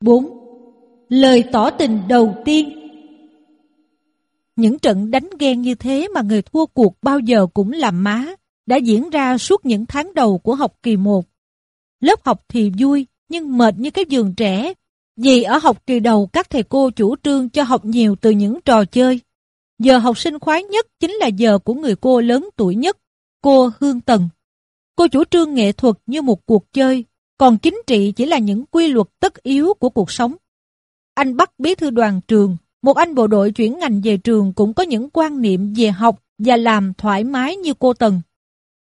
4. Lời tỏ tình đầu tiên Những trận đánh ghen như thế mà người thua cuộc bao giờ cũng làm má, đã diễn ra suốt những tháng đầu của học kỳ 1. Lớp học thì vui, nhưng mệt như cái giường trẻ, vì ở học kỳ đầu các thầy cô chủ trương cho học nhiều từ những trò chơi. Giờ học sinh khoái nhất chính là giờ của người cô lớn tuổi nhất, cô Hương Tần. Cô chủ trương nghệ thuật như một cuộc chơi, còn chính trị chỉ là những quy luật tất yếu của cuộc sống. Anh Bắc bí thư đoàn trường, một anh bộ đội chuyển ngành về trường cũng có những quan niệm về học và làm thoải mái như cô Tần.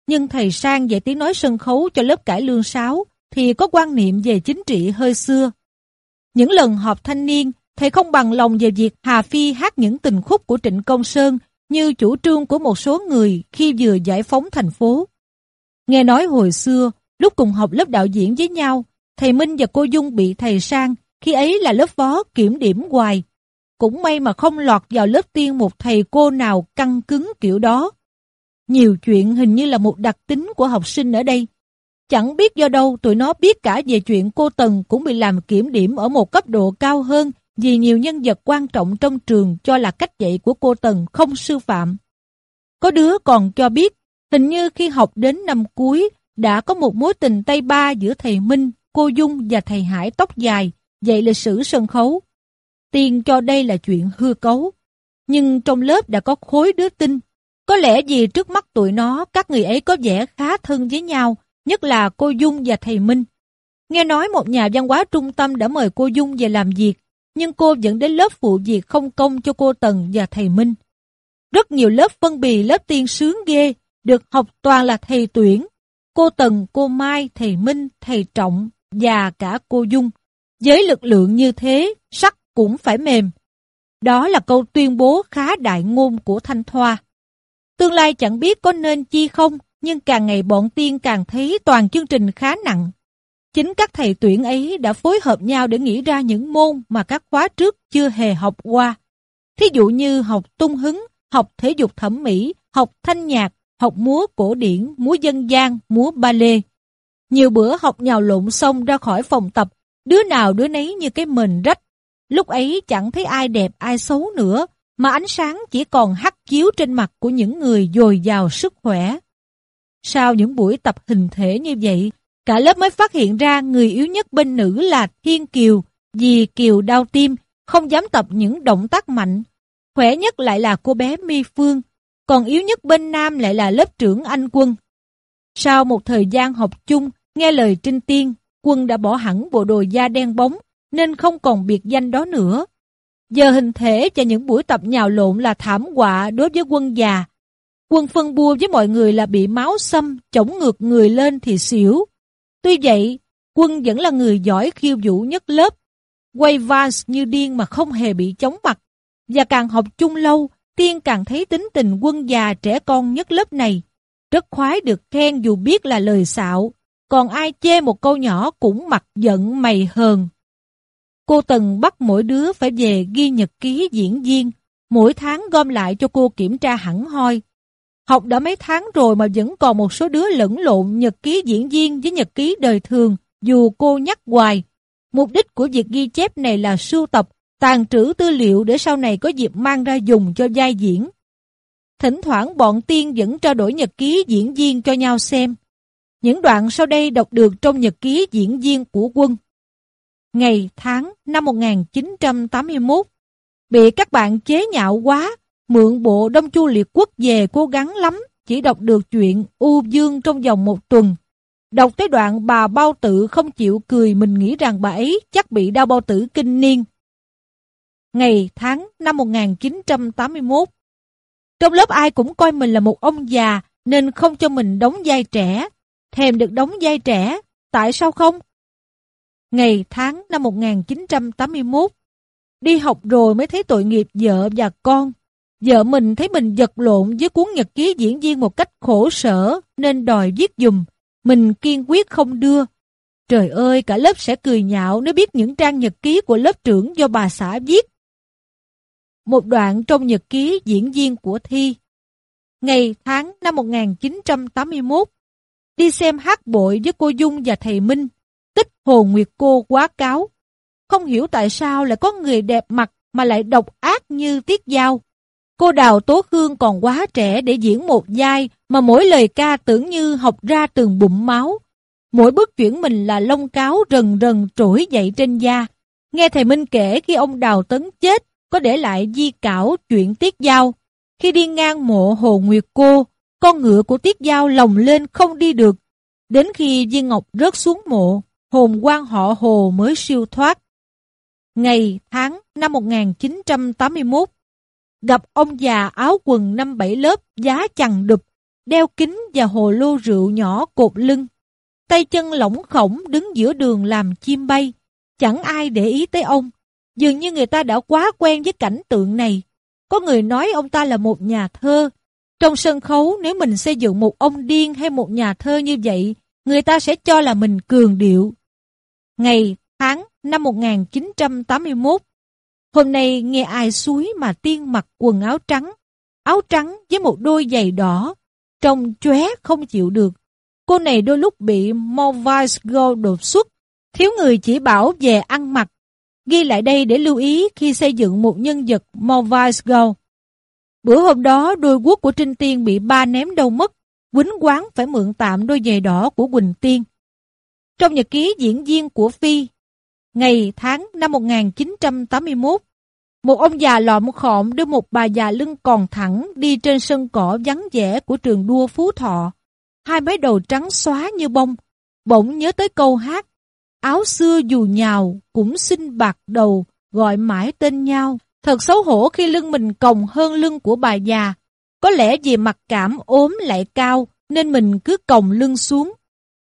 Nhưng thầy Sang dạy tiếng nói sân khấu cho lớp cải lương sáo thì có quan niệm về chính trị hơi xưa. Những lần họp thanh niên, thầy không bằng lòng về việc Hà Phi hát những tình khúc của Trịnh Công Sơn như chủ trương của một số người khi vừa giải phóng thành phố. Nghe nói hồi xưa, lúc cùng học lớp đạo diễn với nhau, thầy Minh và cô Dung bị thầy Sang, khi ấy là lớp phó kiểm điểm hoài. Cũng may mà không lọt vào lớp tiên một thầy cô nào căng cứng kiểu đó. Nhiều chuyện hình như là một đặc tính của học sinh ở đây. Chẳng biết do đâu tụi nó biết cả về chuyện cô Tần cũng bị làm kiểm điểm ở một cấp độ cao hơn vì nhiều nhân vật quan trọng trong trường cho là cách dạy của cô Tần không sư phạm. Có đứa còn cho biết, hình như khi học đến năm cuối, đã có một mối tình tay ba giữa thầy Minh, cô Dung và thầy Hải tóc dài, dạy lịch sử sân khấu. Tiền cho đây là chuyện hư cấu. Nhưng trong lớp đã có khối đứa tin. Có lẽ vì trước mắt tụi nó, các người ấy có vẻ khá thân với nhau, nhất là cô Dung và thầy Minh. Nghe nói một nhà văn hóa trung tâm đã mời cô Dung về làm việc, nhưng cô vẫn đến lớp phụ việc không công cho cô Tần và thầy Minh. Rất nhiều lớp phân bì lớp tiên sướng ghê, được học toàn là thầy tuyển. Cô Tần, cô Mai, thầy Minh, thầy Trọng và cả cô Dung. Với lực lượng như thế, sắt cũng phải mềm. Đó là câu tuyên bố khá đại ngôn của Thanh Thoa. Tương lai chẳng biết có nên chi không, nhưng càng ngày bọn tiên càng thấy toàn chương trình khá nặng. Chính các thầy tuyển ấy đã phối hợp nhau để nghĩ ra những môn mà các khóa trước chưa hề học qua. Thí dụ như học tung hứng, học thể dục thẩm mỹ, học thanh nhạc, học múa cổ điển, múa dân gian, múa ba lê. Nhiều bữa học nhào lộn xong ra khỏi phòng tập, đứa nào đứa nấy như cái mền rách. Lúc ấy chẳng thấy ai đẹp ai xấu nữa, mà ánh sáng chỉ còn hắt chiếu trên mặt của những người dồi dào sức khỏe. Sau những buổi tập hình thể như vậy, cả lớp mới phát hiện ra người yếu nhất bên nữ là Thiên Kiều, vì Kiều đau tim, không dám tập những động tác mạnh. Khỏe nhất lại là cô bé My Phương, còn yếu nhất bên nam lại là lớp trưởng anh Quân. Sau một thời gian học chung, nghe lời Trinh Tiên, Quân đã bỏ hẳn bộ đồ da đen bóng, nên không còn biệt danh đó nữa. Giờ hình thể cho những buổi tập nhào lộn là thảm họa đối với quân già, Quân phân bua với mọi người là bị máu xâm, chống ngược người lên thì xỉu. Tuy vậy, quân vẫn là người giỏi khiêu vũ nhất lớp. Quay vals như điên mà không hề bị chóng mặt. Và càng học chung lâu, Tiên càng thấy tính tình quân già trẻ con nhất lớp này. Rất khoái được khen dù biết là lời xạo. Còn ai chê một câu nhỏ cũng mặt giận mày hờn. Cô Tần bắt mỗi đứa phải về ghi nhật ký diễn viên. Mỗi tháng gom lại cho cô kiểm tra hẳn hoi. Học đã mấy tháng rồi mà vẫn còn một số đứa lẫn lộn nhật ký diễn viên với nhật ký đời thường, dù cô nhắc hoài. Mục đích của việc ghi chép này là sưu tập, tàn trữ tư liệu để sau này có dịp mang ra dùng cho giai diễn. Thỉnh thoảng bọn tiên vẫn trao đổi nhật ký diễn viên cho nhau xem. Những đoạn sau đây đọc được trong nhật ký diễn viên của quân. Ngày, tháng, năm 1981 Bị các bạn chế nhạo quá Mượn bộ Đông Chu Liệt Quốc về cố gắng lắm, chỉ đọc được chuyện U Dương trong vòng một tuần. Đọc tới đoạn bà bao tử không chịu cười mình nghĩ rằng bà ấy chắc bị đau bao tử kinh niên. Ngày tháng năm 1981 Trong lớp ai cũng coi mình là một ông già nên không cho mình đóng vai trẻ. Thèm được đóng vai trẻ, tại sao không? Ngày tháng năm 1981 Đi học rồi mới thấy tội nghiệp vợ và con. Vợ mình thấy mình giật lộn với cuốn nhật ký diễn viên một cách khổ sở nên đòi viết dùm. Mình kiên quyết không đưa. Trời ơi, cả lớp sẽ cười nhạo nếu biết những trang nhật ký của lớp trưởng do bà xã viết. Một đoạn trong nhật ký diễn viên của Thi. Ngày tháng năm 1981, đi xem hát bội với cô Dung và thầy Minh, tích Hồ Nguyệt Cô quá cáo. không hiểu tại sao lại có người đẹp mặt mà lại độc ác như Tiết Giao. Cô Đào Tố Khương còn quá trẻ để diễn một vai mà mỗi lời ca tưởng như học ra từng bụng máu. Mỗi bước chuyển mình là lông cáo rần rần trỗi dậy trên da. Nghe thầy Minh kể khi ông Đào Tấn chết, có để lại di cảo chuyện Tiết Giao. Khi đi ngang mộ Hồ Nguyệt Cô, con ngựa của Tiết Giao lồng lên không đi được. Đến khi Viên Ngọc rớt xuống mộ, hồn quan họ Hồ mới siêu thoát. Ngày, tháng năm 1981, gặp ông già áo quần năm bảy lớp giá chằng đục, đeo kính và hồ lô rượu nhỏ cột lưng. Tay chân lỏng khổng đứng giữa đường làm chim bay. Chẳng ai để ý tới ông. Dường như người ta đã quá quen với cảnh tượng này. Có người nói ông ta là một nhà thơ. Trong sân khấu nếu mình xây dựng một ông điên hay một nhà thơ như vậy, người ta sẽ cho là mình cường điệu. Ngày, tháng, năm 1981 Hôm nay nghe ai suối mà tiên mặc quần áo trắng, áo trắng với một đôi giày đỏ, trông chóe không chịu được. Cô này đôi lúc bị Mauvais Go đột xuất, thiếu người chỉ bảo về ăn mặc. Ghi lại đây để lưu ý khi xây dựng một nhân vật Malvice Go. Bữa hôm đó đôi guốc của Trinh Tiên bị ba ném đâu mất, Quýnh quán phải mượn tạm đôi giày đỏ của Quỳnh Tiên. Trong nhật ký diễn viên của Phi, ngày tháng năm 1981, một ông già lọm khọm đưa một bà già lưng còn thẳng đi trên sân cỏ vắng vẻ của trường đua Phú Thọ. Hai mái đầu trắng xóa như bông, bỗng nhớ tới câu hát. Áo xưa dù nhào, cũng xin bạc đầu, gọi mãi tên nhau. Thật xấu hổ khi lưng mình còng hơn lưng của bà già. Có lẽ vì mặt cảm ốm lại cao, nên mình cứ còng lưng xuống.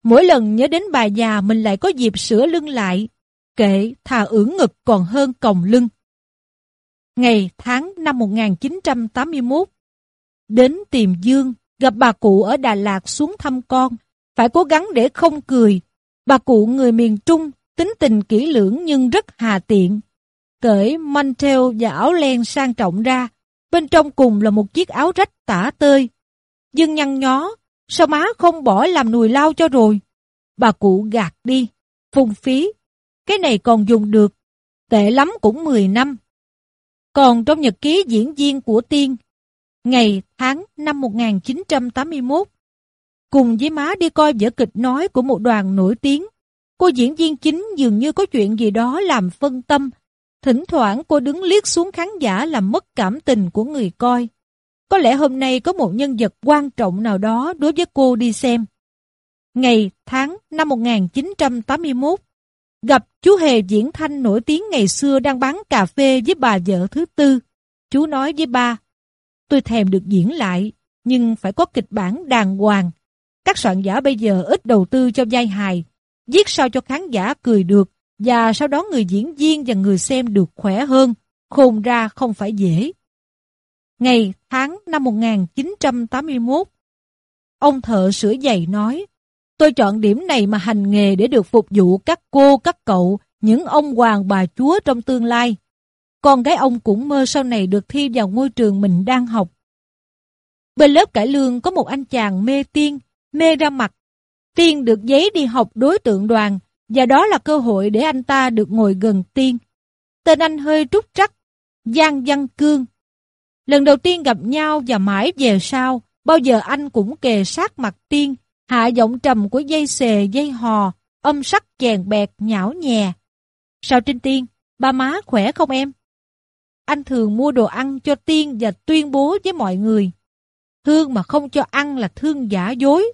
Mỗi lần nhớ đến bà già mình lại có dịp sửa lưng lại. Kệ thà ưỡn ngực còn hơn còng lưng. Ngày tháng năm 1981 Đến tìm Dương, gặp bà cụ ở Đà Lạt xuống thăm con. Phải cố gắng để không cười. Bà cụ người miền Trung, tính tình kỹ lưỡng nhưng rất hà tiện. Cởi mantel và áo len sang trọng ra, bên trong cùng là một chiếc áo rách tả tơi. Dương nhăn nhó, sao má không bỏ làm nùi lao cho rồi? Bà cụ gạt đi, phung phí. Cái này còn dùng được, tệ lắm cũng 10 năm. Còn trong nhật ký diễn viên của Tiên, ngày, tháng, năm 1981, cùng với má đi coi vở kịch nói của một đoàn nổi tiếng, cô diễn viên chính dường như có chuyện gì đó làm phân tâm. Thỉnh thoảng cô đứng liếc xuống khán giả làm mất cảm tình của người coi. Có lẽ hôm nay có một nhân vật quan trọng nào đó đối với cô đi xem. Ngày, tháng, năm 1981, Gặp chú Hề Diễn Thanh nổi tiếng ngày xưa đang bán cà phê với bà vợ thứ tư. Chú nói với ba, tôi thèm được diễn lại, nhưng phải có kịch bản đàng hoàng. Các soạn giả bây giờ ít đầu tư cho vai hài, viết sao cho khán giả cười được, và sau đó người diễn viên và người xem được khỏe hơn, khôn ra không phải dễ. Ngày, tháng năm 1981 Ông thợ sửa giày nói, Tôi chọn điểm này mà hành nghề để được phục vụ các cô, các cậu, những ông hoàng bà chúa trong tương lai. Con gái ông cũng mơ sau này được thi vào ngôi trường mình đang học. Bên lớp cải lương có một anh chàng mê tiên, mê ra mặt. Tiên được giấy đi học đối tượng đoàn, và đó là cơ hội để anh ta được ngồi gần tiên. Tên anh hơi trúc trắc, Giang Văn Cương. Lần đầu tiên gặp nhau và mãi về sau, bao giờ anh cũng kề sát mặt tiên, Hạ giọng trầm của dây xề dây hò, âm sắc chèn bẹt nhão nhè. Sao Trinh Tiên, ba má khỏe không em? Anh thường mua đồ ăn cho Tiên và tuyên bố với mọi người. Thương mà không cho ăn là thương giả dối.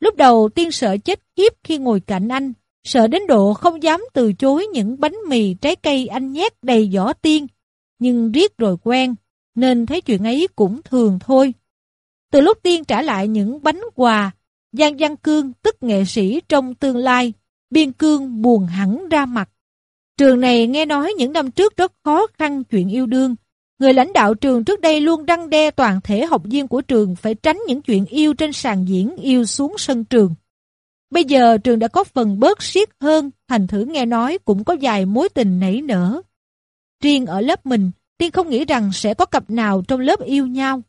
Lúc đầu Tiên sợ chết khiếp khi ngồi cạnh anh, sợ đến độ không dám từ chối những bánh mì trái cây anh nhét đầy vỏ Tiên. Nhưng riết rồi quen, nên thấy chuyện ấy cũng thường thôi. Từ lúc Tiên trả lại những bánh quà, Giang Văn Cương tức nghệ sĩ trong tương lai, Biên Cương buồn hẳn ra mặt. Trường này nghe nói những năm trước rất khó khăn chuyện yêu đương. Người lãnh đạo trường trước đây luôn đăng đe toàn thể học viên của trường phải tránh những chuyện yêu trên sàn diễn yêu xuống sân trường. Bây giờ trường đã có phần bớt siết hơn, thành thử nghe nói cũng có vài mối tình nảy nở. Riêng ở lớp mình, Tiên không nghĩ rằng sẽ có cặp nào trong lớp yêu nhau.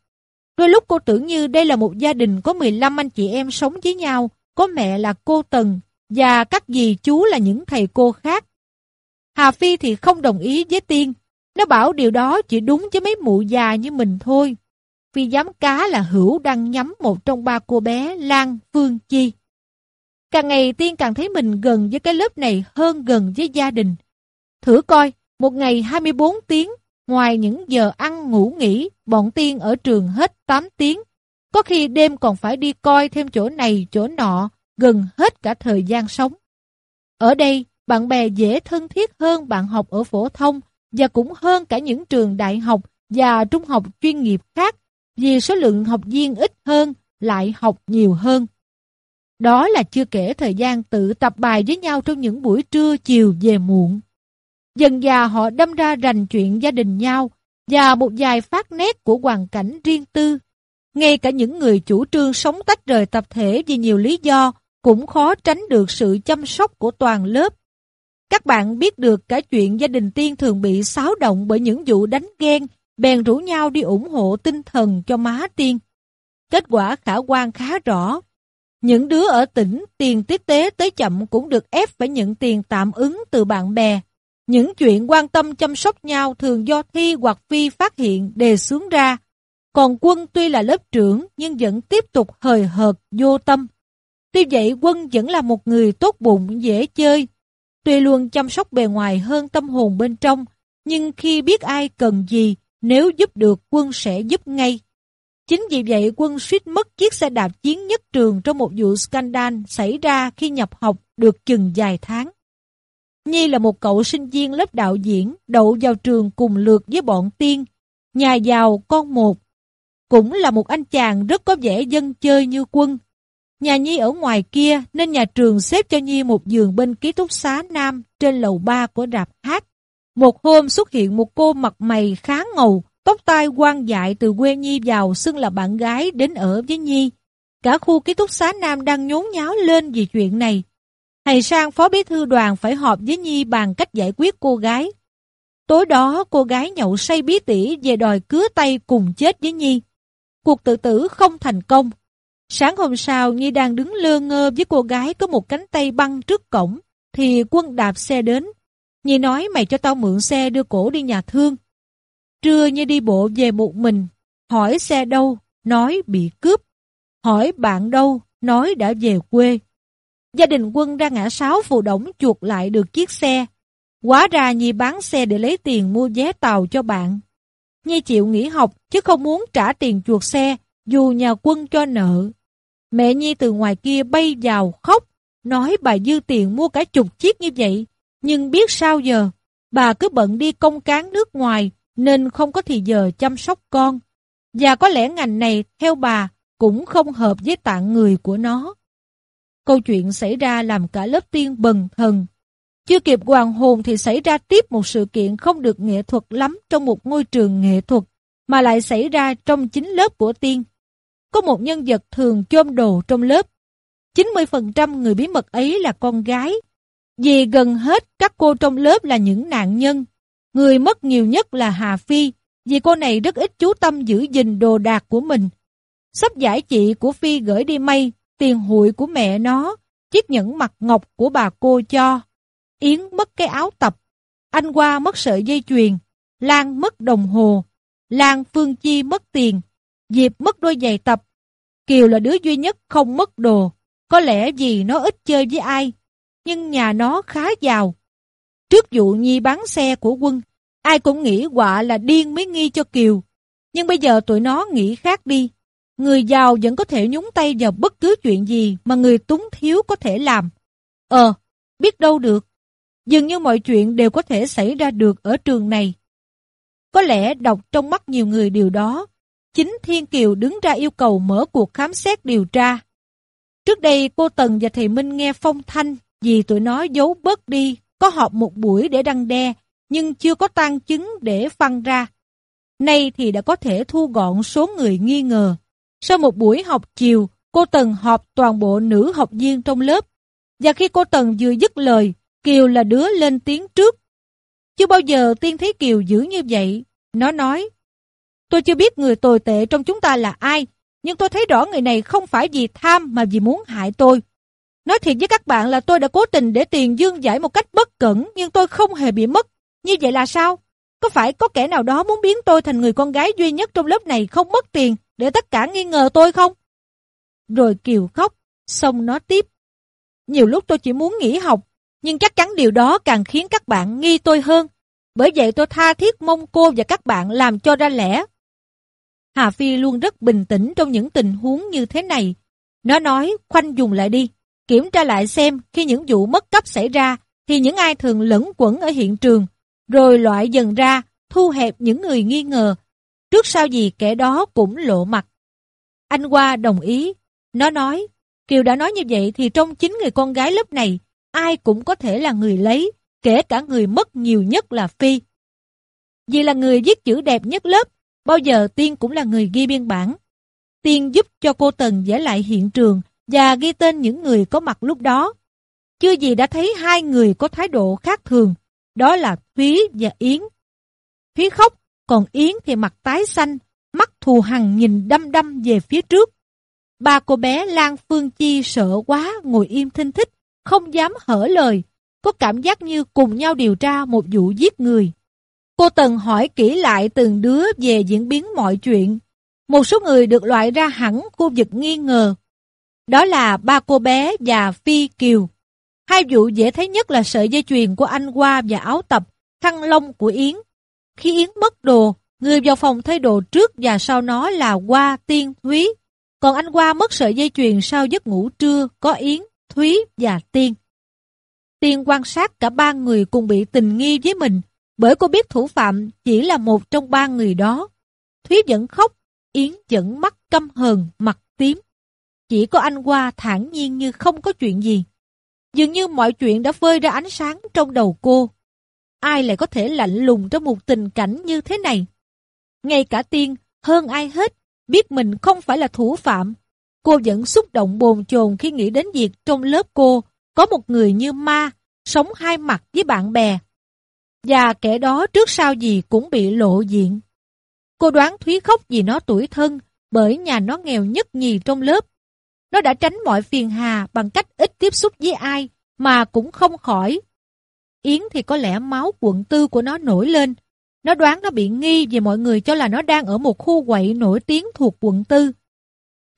Đôi lúc cô tưởng như đây là một gia đình có 15 anh chị em sống với nhau, có mẹ là cô Tần và các dì chú là những thầy cô khác. Hà Phi thì không đồng ý với Tiên. Nó bảo điều đó chỉ đúng với mấy mụ già như mình thôi. Phi giám cá là Hữu đang nhắm một trong ba cô bé Lan Phương Chi. Càng ngày Tiên càng thấy mình gần với cái lớp này hơn gần với gia đình. Thử coi, một ngày 24 tiếng, ngoài những giờ ăn ngủ nghỉ, bọn Tiên ở trường hết 8 tiếng. Có khi đêm còn phải đi coi thêm chỗ này, chỗ nọ, gần hết cả thời gian sống. Ở đây, bạn bè dễ thân thiết hơn bạn học ở phổ thông và cũng hơn cả những trường đại học và trung học chuyên nghiệp khác vì số lượng học viên ít hơn, lại học nhiều hơn. Đó là chưa kể thời gian tự tập bài với nhau trong những buổi trưa chiều về muộn. Dần già họ đâm ra rành chuyện gia đình nhau và một vài phát nét của hoàn cảnh riêng tư. Ngay cả những người chủ trương sống tách rời tập thể vì nhiều lý do cũng khó tránh được sự chăm sóc của toàn lớp. Các bạn biết được cả chuyện gia đình tiên thường bị xáo động bởi những vụ đánh ghen, bèn rủ nhau đi ủng hộ tinh thần cho má tiên. Kết quả khả quan khá rõ. Những đứa ở tỉnh tiền tiếp tế tới chậm cũng được ép phải nhận tiền tạm ứng từ bạn bè. Những chuyện quan tâm chăm sóc nhau thường do Thi hoặc Phi phát hiện đề xướng ra. Còn quân tuy là lớp trưởng nhưng vẫn tiếp tục hời hợt, vô tâm. Tuy vậy quân vẫn là một người tốt bụng, dễ chơi. Tuy luôn chăm sóc bề ngoài hơn tâm hồn bên trong, nhưng khi biết ai cần gì, nếu giúp được quân sẽ giúp ngay. Chính vì vậy quân suýt mất chiếc xe đạp chiến nhất trường trong một vụ scandal xảy ra khi nhập học được chừng vài tháng. Nhi là một cậu sinh viên lớp đạo diễn đậu vào trường cùng lượt với bọn tiên, nhà giàu con một. Cũng là một anh chàng rất có vẻ dân chơi như quân. Nhà Nhi ở ngoài kia nên nhà trường xếp cho Nhi một giường bên ký túc xá nam trên lầu ba của rạp hát. Một hôm xuất hiện một cô mặt mày khá ngầu, tóc tai quan dại từ quê Nhi vào xưng là bạn gái đến ở với Nhi. Cả khu ký túc xá nam đang nhốn nháo lên vì chuyện này. Thầy sang phó bí thư đoàn phải họp với Nhi bàn cách giải quyết cô gái. Tối đó cô gái nhậu say bí tỉ về đòi cứa tay cùng chết với Nhi. Cuộc tự tử không thành công. Sáng hôm sau Nhi đang đứng lơ ngơ với cô gái có một cánh tay băng trước cổng, thì quân đạp xe đến. Nhi nói mày cho tao mượn xe đưa cổ đi nhà thương. Trưa Nhi đi bộ về một mình, hỏi xe đâu, nói bị cướp. Hỏi bạn đâu, nói đã về quê. Gia đình quân ra ngã sáu phụ đổng chuột lại được chiếc xe. Quá ra Nhi bán xe để lấy tiền mua vé tàu cho bạn. Nhi chịu nghỉ học chứ không muốn trả tiền chuột xe dù nhà quân cho nợ. Mẹ Nhi từ ngoài kia bay vào khóc, nói bà dư tiền mua cả chục chiếc như vậy. Nhưng biết sao giờ, bà cứ bận đi công cán nước ngoài nên không có thì giờ chăm sóc con. Và có lẽ ngành này theo bà cũng không hợp với tạng người của nó. Câu chuyện xảy ra làm cả lớp tiên bần thần. Chưa kịp hoàng hồn thì xảy ra tiếp một sự kiện không được nghệ thuật lắm trong một ngôi trường nghệ thuật, mà lại xảy ra trong chính lớp của tiên. Có một nhân vật thường chôm đồ trong lớp. 90% người bí mật ấy là con gái. Vì gần hết các cô trong lớp là những nạn nhân. Người mất nhiều nhất là Hà Phi, vì cô này rất ít chú tâm giữ gìn đồ đạc của mình. Sắp giải chị của Phi gửi đi may tiền hụi của mẹ nó, chiếc nhẫn mặt ngọc của bà cô cho. Yến mất cái áo tập, anh qua mất sợi dây chuyền, Lan mất đồng hồ, Lan Phương Chi mất tiền, Diệp mất đôi giày tập. Kiều là đứa duy nhất không mất đồ, có lẽ vì nó ít chơi với ai, nhưng nhà nó khá giàu. Trước vụ Nhi bán xe của quân, ai cũng nghĩ quả là điên mới nghi cho Kiều. Nhưng bây giờ tụi nó nghĩ khác đi. Người giàu vẫn có thể nhúng tay vào bất cứ chuyện gì mà người túng thiếu có thể làm. Ờ, biết đâu được. Dường như mọi chuyện đều có thể xảy ra được ở trường này. Có lẽ đọc trong mắt nhiều người điều đó. Chính Thiên Kiều đứng ra yêu cầu mở cuộc khám xét điều tra. Trước đây cô Tần và thầy Minh nghe phong thanh vì tụi nó giấu bớt đi, có họp một buổi để đăng đe, nhưng chưa có tang chứng để phân ra. Nay thì đã có thể thu gọn số người nghi ngờ. Sau một buổi học chiều, cô Tần họp toàn bộ nữ học viên trong lớp. Và khi cô Tần vừa dứt lời, Kiều là đứa lên tiếng trước. Chưa bao giờ tiên thấy Kiều giữ như vậy. Nó nói, tôi chưa biết người tồi tệ trong chúng ta là ai, nhưng tôi thấy rõ người này không phải vì tham mà vì muốn hại tôi. Nói thiệt với các bạn là tôi đã cố tình để tiền dương giải một cách bất cẩn nhưng tôi không hề bị mất. Như vậy là sao? Có phải có kẻ nào đó muốn biến tôi thành người con gái duy nhất trong lớp này không mất tiền để tất cả nghi ngờ tôi không? Rồi Kiều khóc, xong nó tiếp. Nhiều lúc tôi chỉ muốn nghỉ học, nhưng chắc chắn điều đó càng khiến các bạn nghi tôi hơn. Bởi vậy tôi tha thiết mong cô và các bạn làm cho ra lẽ. Hà Phi luôn rất bình tĩnh trong những tình huống như thế này. Nó nói khoanh dùng lại đi, kiểm tra lại xem khi những vụ mất cấp xảy ra thì những ai thường lẫn quẩn ở hiện trường, rồi loại dần ra, thu hẹp những người nghi ngờ. Trước sau gì kẻ đó cũng lộ mặt. Anh Hoa đồng ý. Nó nói, Kiều đã nói như vậy thì trong chính người con gái lớp này, ai cũng có thể là người lấy, kể cả người mất nhiều nhất là Phi. Vì là người viết chữ đẹp nhất lớp, bao giờ Tiên cũng là người ghi biên bản. Tiên giúp cho cô Tần vẽ lại hiện trường và ghi tên những người có mặt lúc đó. Chưa gì đã thấy hai người có thái độ khác thường, đó là Thúy và Yến. Thúy khóc, còn Yến thì mặt tái xanh, mắt thù hằn nhìn đăm đăm về phía trước. Ba cô bé Lan Phương Chi sợ quá ngồi im thinh thích, không dám hở lời, có cảm giác như cùng nhau điều tra một vụ giết người. Cô Tần hỏi kỹ lại từng đứa về diễn biến mọi chuyện. Một số người được loại ra hẳn khu vực nghi ngờ. Đó là ba cô bé và Phi Kiều. Hai vụ dễ thấy nhất là sợi dây chuyền của anh Hoa và áo tập, khăn lông của Yến. Khi Yến mất đồ, người vào phòng thay đồ trước và sau nó là Hoa, Tiên, Thúy. Còn anh Hoa mất sợi dây chuyền sau giấc ngủ trưa có Yến, Thúy và Tiên. Tiên quan sát cả ba người cùng bị tình nghi với mình, bởi cô biết thủ phạm chỉ là một trong ba người đó. Thúy vẫn khóc, Yến vẫn mắt căm hờn, mặt tím. Chỉ có anh Hoa thản nhiên như không có chuyện gì. Dường như mọi chuyện đã phơi ra ánh sáng trong đầu cô. Ai lại có thể lạnh lùng trong một tình cảnh như thế này? Ngay cả Tiên, hơn ai hết, biết mình không phải là thủ phạm. Cô vẫn xúc động bồn chồn khi nghĩ đến việc trong lớp cô có một người như ma, sống hai mặt với bạn bè. Và kẻ đó trước sau gì cũng bị lộ diện. Cô đoán Thúy khóc vì nó tuổi thân, bởi nhà nó nghèo nhất nhì trong lớp. Nó đã tránh mọi phiền hà bằng cách ít tiếp xúc với ai, mà cũng không khỏi. Yến thì có lẽ máu quận tư của nó nổi lên. Nó đoán nó bị nghi vì mọi người cho là nó đang ở một khu quậy nổi tiếng thuộc quận tư.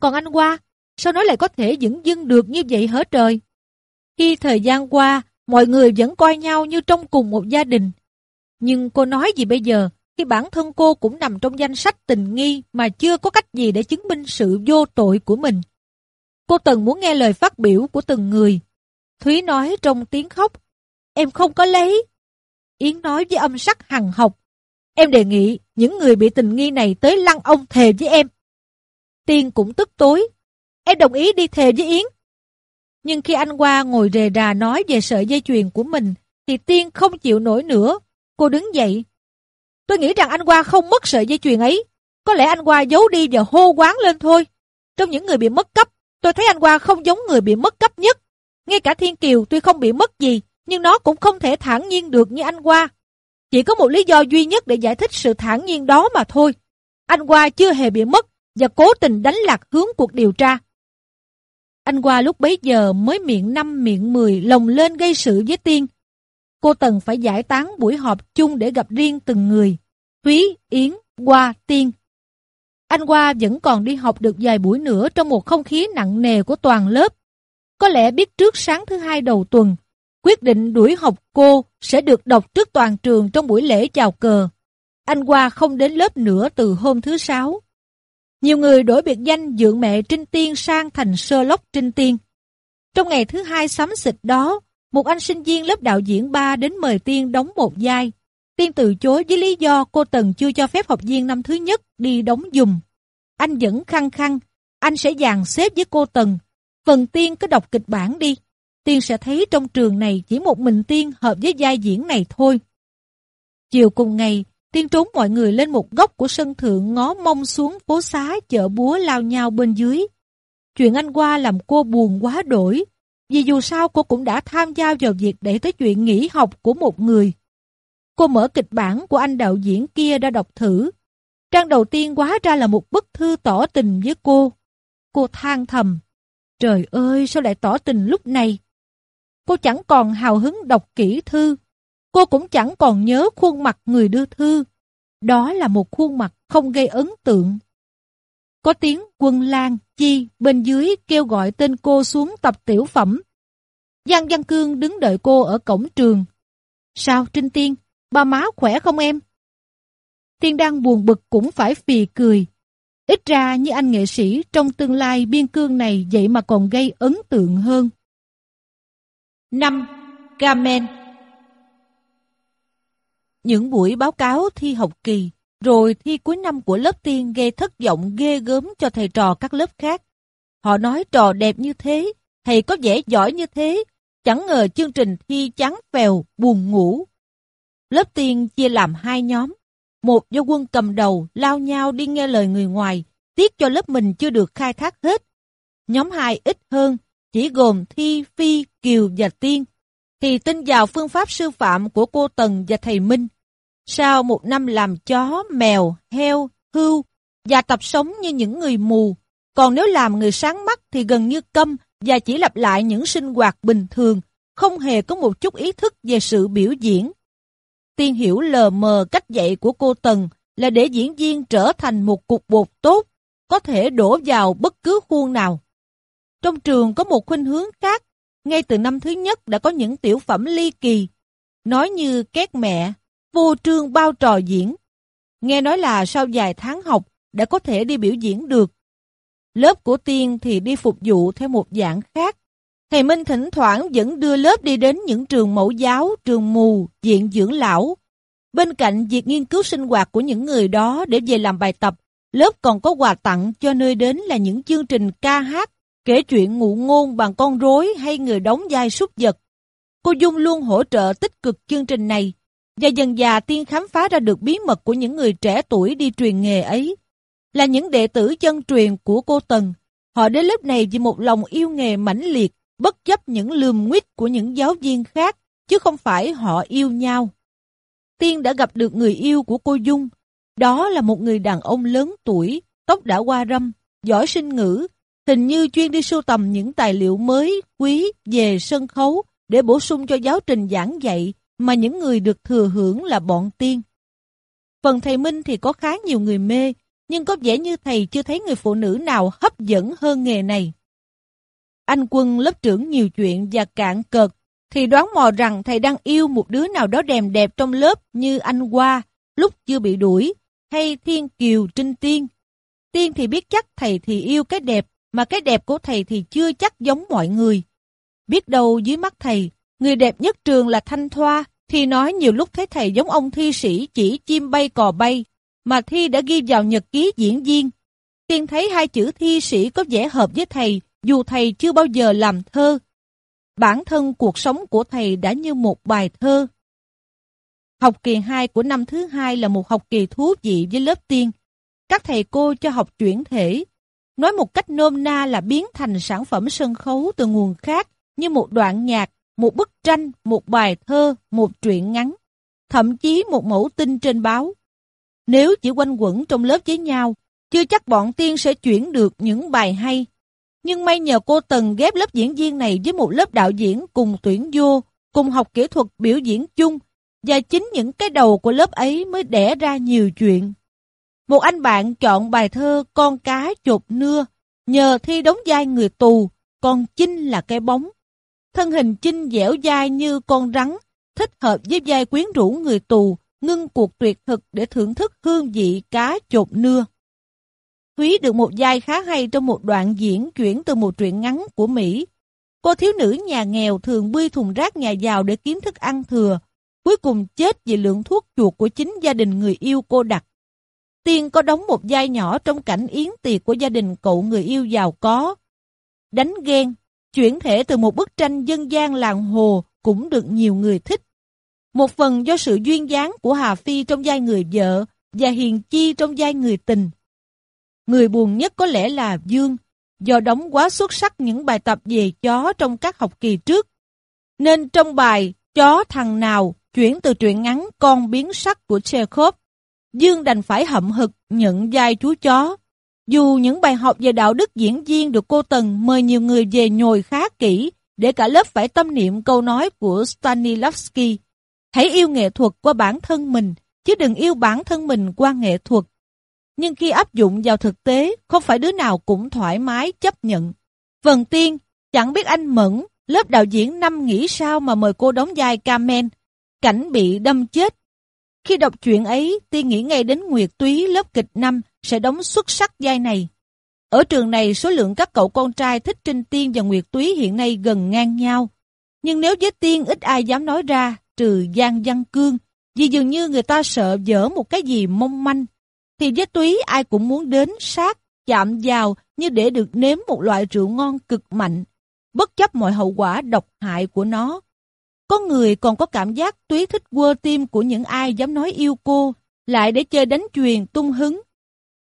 Còn anh Hoa, sao nó lại có thể dững dưng được như vậy hả trời? Khi thời gian qua, mọi người vẫn coi nhau như trong cùng một gia đình. Nhưng cô nói gì bây giờ, khi bản thân cô cũng nằm trong danh sách tình nghi mà chưa có cách gì để chứng minh sự vô tội của mình. Cô từng muốn nghe lời phát biểu của từng người. Thúy nói trong tiếng khóc, em không có lấy. Yến nói với âm sắc hằng học, em đề nghị những người bị tình nghi này tới lăng ông thề với em. Tiên cũng tức tối, em đồng ý đi thề với Yến. Nhưng khi anh qua ngồi rề rà nói về sợi dây chuyền của mình, thì Tiên không chịu nổi nữa. Cô đứng dậy. Tôi nghĩ rằng anh qua không mất sợi dây chuyền ấy. Có lẽ anh qua giấu đi và hô quán lên thôi. Trong những người bị mất cấp, tôi thấy anh qua không giống người bị mất cấp nhất. Ngay cả Thiên Kiều tuy không bị mất gì, nhưng nó cũng không thể thản nhiên được như anh qua. Chỉ có một lý do duy nhất để giải thích sự thản nhiên đó mà thôi. Anh qua chưa hề bị mất và cố tình đánh lạc hướng cuộc điều tra. Anh qua lúc bấy giờ mới miệng năm miệng mười lồng lên gây sự với Tiên. Cô Tần phải giải tán buổi họp chung để gặp riêng từng người. Thúy, Yến, Hoa, Tiên. Anh Hoa vẫn còn đi học được vài buổi nữa trong một không khí nặng nề của toàn lớp. Có lẽ biết trước sáng thứ hai đầu tuần, quyết định đuổi học cô sẽ được đọc trước toàn trường trong buổi lễ chào cờ. Anh Hoa không đến lớp nữa từ hôm thứ sáu. Nhiều người đổi biệt danh dưỡng mẹ Trinh Tiên sang thành Sherlock Trinh Tiên. Trong ngày thứ hai sắm xịt đó, một anh sinh viên lớp đạo diễn 3 đến mời Tiên đóng một vai. Tiên từ chối với lý do cô Tần chưa cho phép học viên năm thứ nhất đi đóng dùm. Anh vẫn khăng khăng, anh sẽ dàn xếp với cô Tần. Phần Tiên cứ đọc kịch bản đi. Tiên sẽ thấy trong trường này chỉ một mình Tiên hợp với vai diễn này thôi. Chiều cùng ngày, Tiên trốn mọi người lên một góc của sân thượng ngó mông xuống phố xá chợ búa lao nhau bên dưới. Chuyện anh qua làm cô buồn quá đổi, vì dù sao cô cũng đã tham gia vào việc để tới chuyện nghỉ học của một người. Cô mở kịch bản của anh đạo diễn kia đã đọc thử. Trang đầu tiên quá ra là một bức thư tỏ tình với cô. Cô than thầm. Trời ơi, sao lại tỏ tình lúc này? Cô chẳng còn hào hứng đọc kỹ thư. Cô cũng chẳng còn nhớ khuôn mặt người đưa thư. Đó là một khuôn mặt không gây ấn tượng. Có tiếng quân lan, chi bên dưới kêu gọi tên cô xuống tập tiểu phẩm. Giang Văn Cương đứng đợi cô ở cổng trường. Sao Trinh Tiên, ba má khỏe không em? Tiên đang buồn bực cũng phải phì cười. Ít ra như anh nghệ sĩ trong tương lai biên cương này vậy mà còn gây ấn tượng hơn. 5. Gamen những buổi báo cáo thi học kỳ, rồi thi cuối năm của lớp tiên gây thất vọng ghê gớm cho thầy trò các lớp khác. Họ nói trò đẹp như thế, thầy có vẻ giỏi như thế, chẳng ngờ chương trình thi chán phèo, buồn ngủ. Lớp tiên chia làm hai nhóm, một do quân cầm đầu lao nhau đi nghe lời người ngoài, tiếc cho lớp mình chưa được khai thác hết. Nhóm hai ít hơn, chỉ gồm Thi, Phi, Kiều và Tiên, thì tin vào phương pháp sư phạm của cô Tần và thầy Minh. Sau một năm làm chó, mèo, heo, hưu và tập sống như những người mù, còn nếu làm người sáng mắt thì gần như câm và chỉ lặp lại những sinh hoạt bình thường, không hề có một chút ý thức về sự biểu diễn. Tiên hiểu lờ mờ cách dạy của cô Tần là để diễn viên trở thành một cục bột tốt, có thể đổ vào bất cứ khuôn nào. Trong trường có một khuynh hướng khác, ngay từ năm thứ nhất đã có những tiểu phẩm ly kỳ, nói như két mẹ, vô trương bao trò diễn. Nghe nói là sau vài tháng học đã có thể đi biểu diễn được. Lớp của Tiên thì đi phục vụ theo một dạng khác. Thầy Minh thỉnh thoảng vẫn đưa lớp đi đến những trường mẫu giáo, trường mù, viện dưỡng lão. Bên cạnh việc nghiên cứu sinh hoạt của những người đó để về làm bài tập, lớp còn có quà tặng cho nơi đến là những chương trình ca hát, kể chuyện ngụ ngôn bằng con rối hay người đóng vai súc vật. Cô Dung luôn hỗ trợ tích cực chương trình này, và dần già tiên khám phá ra được bí mật của những người trẻ tuổi đi truyền nghề ấy. Là những đệ tử chân truyền của cô Tần, họ đến lớp này vì một lòng yêu nghề mãnh liệt, bất chấp những lườm nguyết của những giáo viên khác, chứ không phải họ yêu nhau. Tiên đã gặp được người yêu của cô Dung. Đó là một người đàn ông lớn tuổi, tóc đã qua râm, giỏi sinh ngữ, hình như chuyên đi sưu tầm những tài liệu mới, quý về sân khấu để bổ sung cho giáo trình giảng dạy mà những người được thừa hưởng là bọn tiên. Phần thầy Minh thì có khá nhiều người mê, nhưng có vẻ như thầy chưa thấy người phụ nữ nào hấp dẫn hơn nghề này. Anh quân lớp trưởng nhiều chuyện và cạn cợt, thì đoán mò rằng thầy đang yêu một đứa nào đó đèm đẹp trong lớp như anh Hoa, lúc chưa bị đuổi, hay Thiên Kiều Trinh Tiên. Tiên thì biết chắc thầy thì yêu cái đẹp, mà cái đẹp của thầy thì chưa chắc giống mọi người. Biết đâu dưới mắt thầy, người đẹp nhất trường là Thanh Thoa, thì nói nhiều lúc thấy thầy giống ông thi sĩ chỉ chim bay cò bay, mà Thi đã ghi vào nhật ký diễn viên. Tiên thấy hai chữ thi sĩ có vẻ hợp với thầy, dù thầy chưa bao giờ làm thơ. Bản thân cuộc sống của thầy đã như một bài thơ. Học kỳ 2 của năm thứ hai là một học kỳ thú vị với lớp tiên. Các thầy cô cho học chuyển thể. Nói một cách nôm na là biến thành sản phẩm sân khấu từ nguồn khác như một đoạn nhạc, một bức tranh, một bài thơ, một truyện ngắn, thậm chí một mẫu tin trên báo. Nếu chỉ quanh quẩn trong lớp với nhau, chưa chắc bọn tiên sẽ chuyển được những bài hay. Nhưng may nhờ cô Tần ghép lớp diễn viên này với một lớp đạo diễn cùng tuyển vô, cùng học kỹ thuật biểu diễn chung, và chính những cái đầu của lớp ấy mới đẻ ra nhiều chuyện. Một anh bạn chọn bài thơ Con cá chột nưa, nhờ thi đóng vai người tù, con Chinh là cái bóng. Thân hình Chinh dẻo dai như con rắn, thích hợp với vai quyến rũ người tù, ngưng cuộc tuyệt thực để thưởng thức hương vị cá chột nưa. Thúy được một vai khá hay trong một đoạn diễn chuyển từ một truyện ngắn của Mỹ. Cô thiếu nữ nhà nghèo thường bươi thùng rác nhà giàu để kiếm thức ăn thừa, cuối cùng chết vì lượng thuốc chuột của chính gia đình người yêu cô đặt. Tiên có đóng một vai nhỏ trong cảnh yến tiệc của gia đình cậu người yêu giàu có. Đánh ghen, chuyển thể từ một bức tranh dân gian làng hồ cũng được nhiều người thích. Một phần do sự duyên dáng của Hà Phi trong vai người vợ và Hiền Chi trong vai người tình. Người buồn nhất có lẽ là Dương, do đóng quá xuất sắc những bài tập về chó trong các học kỳ trước. Nên trong bài Chó thằng nào chuyển từ truyện ngắn Con biến sắc của Chekhov, Dương đành phải hậm hực nhận vai chú chó. Dù những bài học về đạo đức diễn viên được cô Tần mời nhiều người về nhồi khá kỹ để cả lớp phải tâm niệm câu nói của Stanislavski. Hãy yêu nghệ thuật qua bản thân mình, chứ đừng yêu bản thân mình qua nghệ thuật. Nhưng khi áp dụng vào thực tế, không phải đứa nào cũng thoải mái chấp nhận. Vần Tiên, chẳng biết anh Mẫn, lớp đạo diễn năm nghĩ sao mà mời cô đóng vai Carmen, cảnh bị đâm chết. Khi đọc chuyện ấy, Tiên nghĩ ngay đến Nguyệt Túy lớp kịch năm sẽ đóng xuất sắc vai này. Ở trường này, số lượng các cậu con trai thích Trinh Tiên và Nguyệt Túy hiện nay gần ngang nhau. Nhưng nếu với Tiên ít ai dám nói ra, trừ Giang Văn Cương, vì dường như người ta sợ dở một cái gì mong manh, thì với Túy ai cũng muốn đến sát, chạm vào như để được nếm một loại rượu ngon cực mạnh, bất chấp mọi hậu quả độc hại của nó. Có người còn có cảm giác Túy thích quơ tim của những ai dám nói yêu cô, lại để chơi đánh chuyền tung hứng.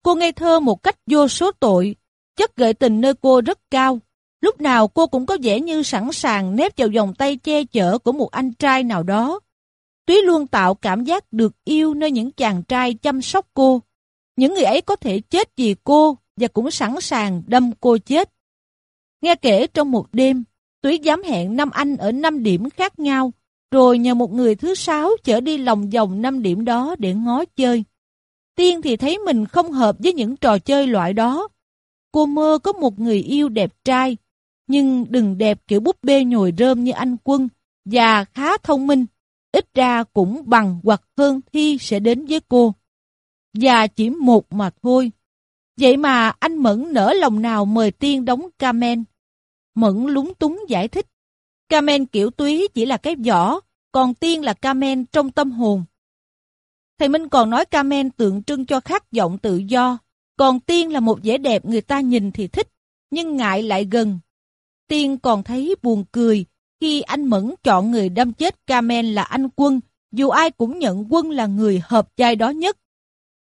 Cô ngây thơ một cách vô số tội, chất gợi tình nơi cô rất cao. Lúc nào cô cũng có vẻ như sẵn sàng nép vào vòng tay che chở của một anh trai nào đó. Túy luôn tạo cảm giác được yêu nơi những chàng trai chăm sóc cô. Những người ấy có thể chết vì cô và cũng sẵn sàng đâm cô chết. Nghe kể trong một đêm, Tuyết dám hẹn năm anh ở năm điểm khác nhau, rồi nhờ một người thứ sáu chở đi lòng vòng năm điểm đó để ngó chơi. Tiên thì thấy mình không hợp với những trò chơi loại đó. Cô mơ có một người yêu đẹp trai, nhưng đừng đẹp kiểu búp bê nhồi rơm như anh Quân, và khá thông minh, ít ra cũng bằng hoặc hơn Thi sẽ đến với cô. Và chỉ một mà thôi. Vậy mà anh Mẫn nở lòng nào mời Tiên đóng Carmen. Mẫn lúng túng giải thích. Camen kiểu túy chỉ là cái vỏ, còn Tiên là Camen trong tâm hồn. Thầy Minh còn nói Camen tượng trưng cho khát vọng tự do, còn Tiên là một vẻ đẹp người ta nhìn thì thích, nhưng ngại lại gần. Tiên còn thấy buồn cười khi anh Mẫn chọn người đâm chết Camen là anh Quân, dù ai cũng nhận Quân là người hợp giai đó nhất.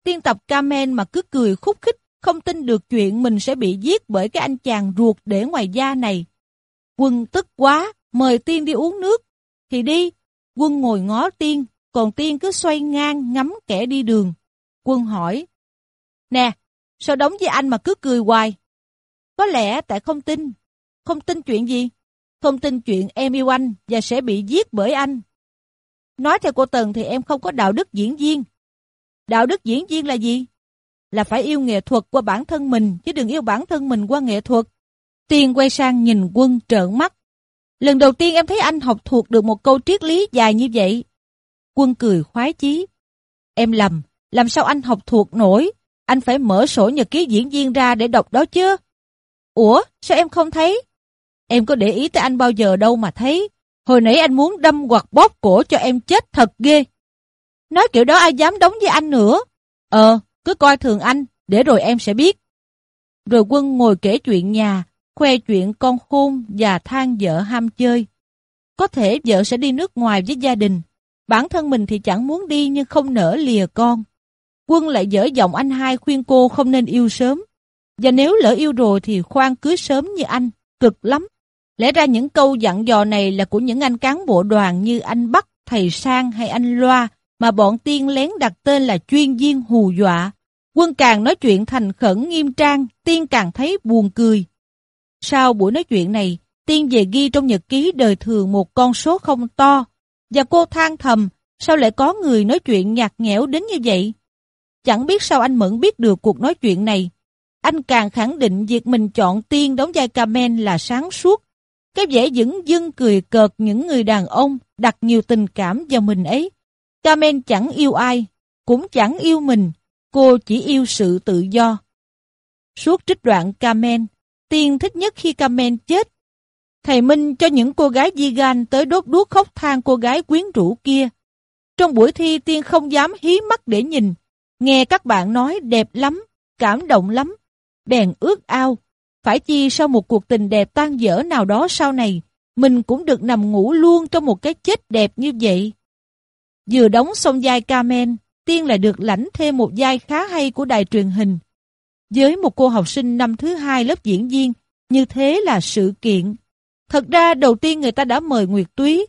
Tiên tập Camen mà cứ cười khúc khích, không tin được chuyện mình sẽ bị giết bởi cái anh chàng ruột để ngoài da này. Quân tức quá, mời Tiên đi uống nước. Thì đi, Quân ngồi ngó Tiên, còn Tiên cứ xoay ngang ngắm kẻ đi đường. Quân hỏi, Nè, sao đóng với anh mà cứ cười hoài? Có lẽ tại không tin. Không tin chuyện gì? Không tin chuyện em yêu anh và sẽ bị giết bởi anh. Nói theo cô Tần thì em không có đạo đức diễn viên. Đạo đức diễn viên là gì? Là phải yêu nghệ thuật qua bản thân mình, chứ đừng yêu bản thân mình qua nghệ thuật. Tiên quay sang nhìn quân trợn mắt. Lần đầu tiên em thấy anh học thuộc được một câu triết lý dài như vậy. Quân cười khoái chí. Em lầm, làm sao anh học thuộc nổi? Anh phải mở sổ nhật ký diễn viên ra để đọc đó chứ. Ủa, sao em không thấy? Em có để ý tới anh bao giờ đâu mà thấy. Hồi nãy anh muốn đâm hoặc bóp cổ cho em chết thật ghê. Nói kiểu đó ai dám đóng với anh nữa. Ờ, cứ coi thường anh, để rồi em sẽ biết. Rồi quân ngồi kể chuyện nhà, khoe chuyện con khôn và than vợ ham chơi. Có thể vợ sẽ đi nước ngoài với gia đình. Bản thân mình thì chẳng muốn đi nhưng không nỡ lìa con. Quân lại dở giọng anh hai khuyên cô không nên yêu sớm. Và nếu lỡ yêu rồi thì khoan cưới sớm như anh, cực lắm. Lẽ ra những câu dặn dò này là của những anh cán bộ đoàn như anh Bắc, thầy Sang hay anh Loa mà bọn tiên lén đặt tên là chuyên viên hù dọa. Quân càng nói chuyện thành khẩn nghiêm trang, tiên càng thấy buồn cười. Sau buổi nói chuyện này, tiên về ghi trong nhật ký đời thường một con số không to, và cô than thầm, sao lại có người nói chuyện nhạt nhẽo đến như vậy? Chẳng biết sao anh Mẫn biết được cuộc nói chuyện này. Anh càng khẳng định việc mình chọn tiên đóng vai Carmen là sáng suốt. Cái vẻ dững dưng cười cợt những người đàn ông đặt nhiều tình cảm vào mình ấy. Carmen chẳng yêu ai, cũng chẳng yêu mình, cô chỉ yêu sự tự do. Suốt trích đoạn Carmen, tiên thích nhất khi Carmen chết. Thầy Minh cho những cô gái di gan tới đốt đuốc khóc than cô gái quyến rũ kia. Trong buổi thi tiên không dám hí mắt để nhìn, nghe các bạn nói đẹp lắm, cảm động lắm, bèn ước ao. Phải chi sau một cuộc tình đẹp tan dở nào đó sau này, mình cũng được nằm ngủ luôn trong một cái chết đẹp như vậy. Vừa đóng xong vai Carmen, Tiên lại được lãnh thêm một vai khá hay của đài truyền hình. Với một cô học sinh năm thứ hai lớp diễn viên, như thế là sự kiện. Thật ra đầu tiên người ta đã mời Nguyệt Túy.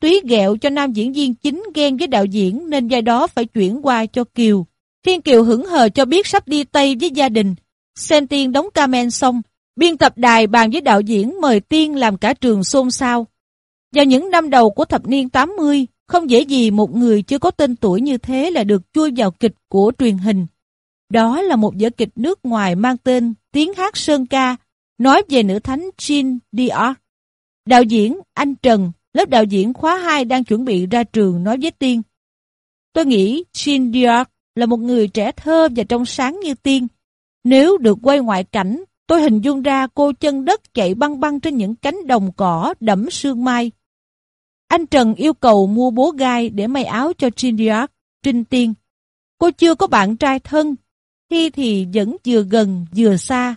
Túy ghẹo cho nam diễn viên chính ghen với đạo diễn nên vai đó phải chuyển qua cho Kiều. Thiên Kiều hững hờ cho biết sắp đi Tây với gia đình, Xem Tiên đóng camen xong, biên tập đài bàn với đạo diễn mời Tiên làm cả trường xôn xao. Vào những năm đầu của thập niên 80, không dễ gì một người chưa có tên tuổi như thế là được chui vào kịch của truyền hình. Đó là một vở kịch nước ngoài mang tên Tiếng hát Sơn Ca, nói về nữ thánh Jean Dior. Đạo diễn anh Trần, lớp đạo diễn khóa 2 đang chuẩn bị ra trường nói với Tiên. Tôi nghĩ Jean Dior là một người trẻ thơ và trong sáng như Tiên. Nếu được quay ngoại cảnh, tôi hình dung ra cô chân đất chạy băng băng trên những cánh đồng cỏ đẫm sương mai. Anh Trần yêu cầu mua bố gai để may áo cho Jean Trinh Tiên. Cô chưa có bạn trai thân, khi thì vẫn vừa gần vừa xa.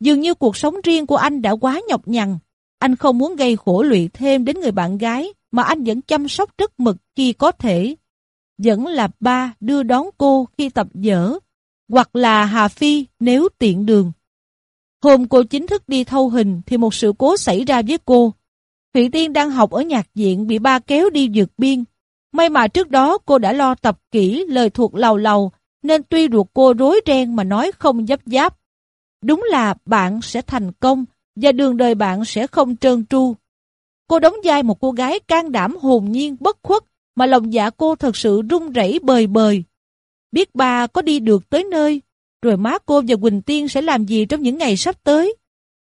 Dường như cuộc sống riêng của anh đã quá nhọc nhằn. Anh không muốn gây khổ lụy thêm đến người bạn gái mà anh vẫn chăm sóc rất mực khi có thể. Vẫn là ba đưa đón cô khi tập dở, hoặc là Hà Phi nếu tiện đường. Hôm cô chính thức đi thâu hình thì một sự cố xảy ra với cô. Thủy Tiên đang học ở nhạc viện bị ba kéo đi vượt biên. May mà trước đó cô đã lo tập kỹ lời thuộc lầu lầu nên tuy ruột cô rối ren mà nói không dấp giáp. Đúng là bạn sẽ thành công và đường đời bạn sẽ không trơn tru. Cô đóng vai một cô gái can đảm hồn nhiên bất khuất mà lòng dạ cô thật sự run rẩy bời bời. Biết bà có đi được tới nơi, rồi má cô và Quỳnh Tiên sẽ làm gì trong những ngày sắp tới.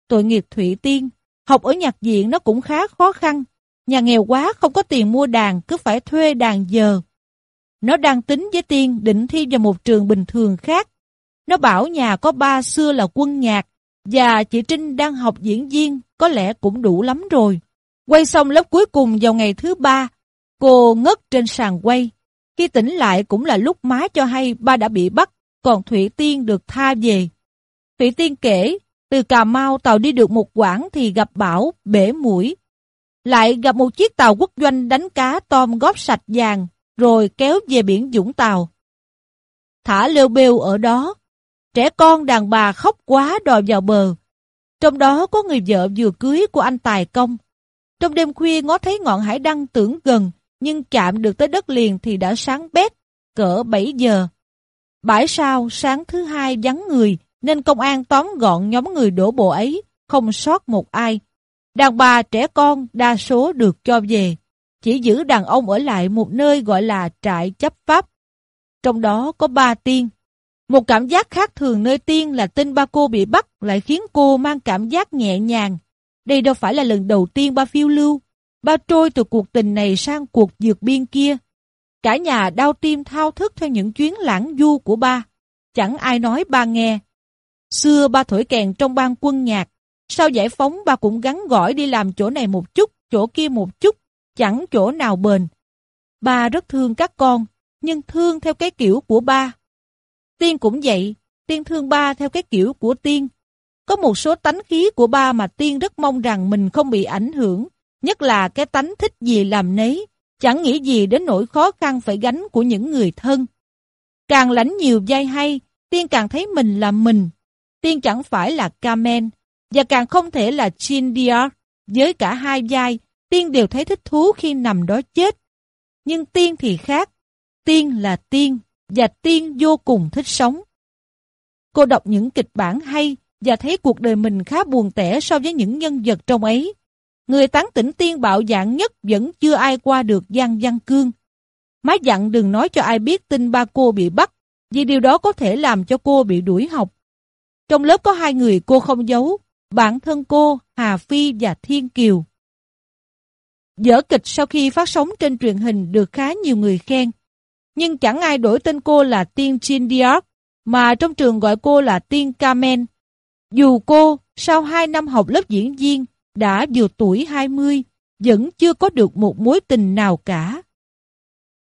Tội nghiệp Thủy Tiên, học ở nhạc viện nó cũng khá khó khăn. Nhà nghèo quá không có tiền mua đàn, cứ phải thuê đàn giờ. Nó đang tính với Tiên định thi vào một trường bình thường khác. Nó bảo nhà có ba xưa là quân nhạc, và chị Trinh đang học diễn viên, có lẽ cũng đủ lắm rồi. Quay xong lớp cuối cùng vào ngày thứ ba, cô ngất trên sàn quay. Khi tỉnh lại cũng là lúc má cho hay ba đã bị bắt, còn Thủy Tiên được tha về. Thủy Tiên kể, từ Cà Mau tàu đi được một quãng thì gặp bão, bể mũi. Lại gặp một chiếc tàu quốc doanh đánh cá tôm góp sạch vàng, rồi kéo về biển Dũng Tàu. Thả lêu bêu ở đó, trẻ con đàn bà khóc quá đòi vào bờ. Trong đó có người vợ vừa cưới của anh Tài Công. Trong đêm khuya ngó thấy ngọn hải đăng tưởng gần, nhưng chạm được tới đất liền thì đã sáng bét, cỡ 7 giờ. Bãi sau sáng thứ hai vắng người, nên công an tóm gọn nhóm người đổ bộ ấy, không sót một ai. Đàn bà trẻ con đa số được cho về chỉ giữ đàn ông ở lại một nơi gọi là trại chấp pháp. Trong đó có ba tiên. Một cảm giác khác thường nơi tiên là tin ba cô bị bắt lại khiến cô mang cảm giác nhẹ nhàng. Đây đâu phải là lần đầu tiên ba phiêu lưu. Ba trôi từ cuộc tình này sang cuộc dược biên kia. Cả nhà đau tim thao thức theo những chuyến lãng du của ba. Chẳng ai nói ba nghe. Xưa ba thổi kèn trong ban quân nhạc. Sau giải phóng ba cũng gắn gỏi đi làm chỗ này một chút, chỗ kia một chút chẳng chỗ nào bền. Ba rất thương các con, nhưng thương theo cái kiểu của ba. Tiên cũng vậy, Tiên thương ba theo cái kiểu của Tiên. Có một số tánh khí của ba mà Tiên rất mong rằng mình không bị ảnh hưởng, nhất là cái tánh thích gì làm nấy, chẳng nghĩ gì đến nỗi khó khăn phải gánh của những người thân. Càng lãnh nhiều vai hay, Tiên càng thấy mình là mình. Tiên chẳng phải là Carmen, và càng không thể là Jean Dior. Với cả hai vai, Tiên đều thấy thích thú khi nằm đó chết. Nhưng Tiên thì khác. Tiên là Tiên, và Tiên vô cùng thích sống. Cô đọc những kịch bản hay và thấy cuộc đời mình khá buồn tẻ so với những nhân vật trong ấy. Người tán tỉnh tiên bạo dạng nhất vẫn chưa ai qua được Giang Văn Cương. Má dặn đừng nói cho ai biết tin ba cô bị bắt, vì điều đó có thể làm cho cô bị đuổi học. Trong lớp có hai người cô không giấu, bản thân cô, Hà Phi và Thiên Kiều. Dở kịch sau khi phát sóng trên truyền hình được khá nhiều người khen. Nhưng chẳng ai đổi tên cô là Tiên Jean Dior, mà trong trường gọi cô là Tiên Carmen. Dù cô, sau 2 năm học lớp diễn viên, đã vừa tuổi 20, vẫn chưa có được một mối tình nào cả.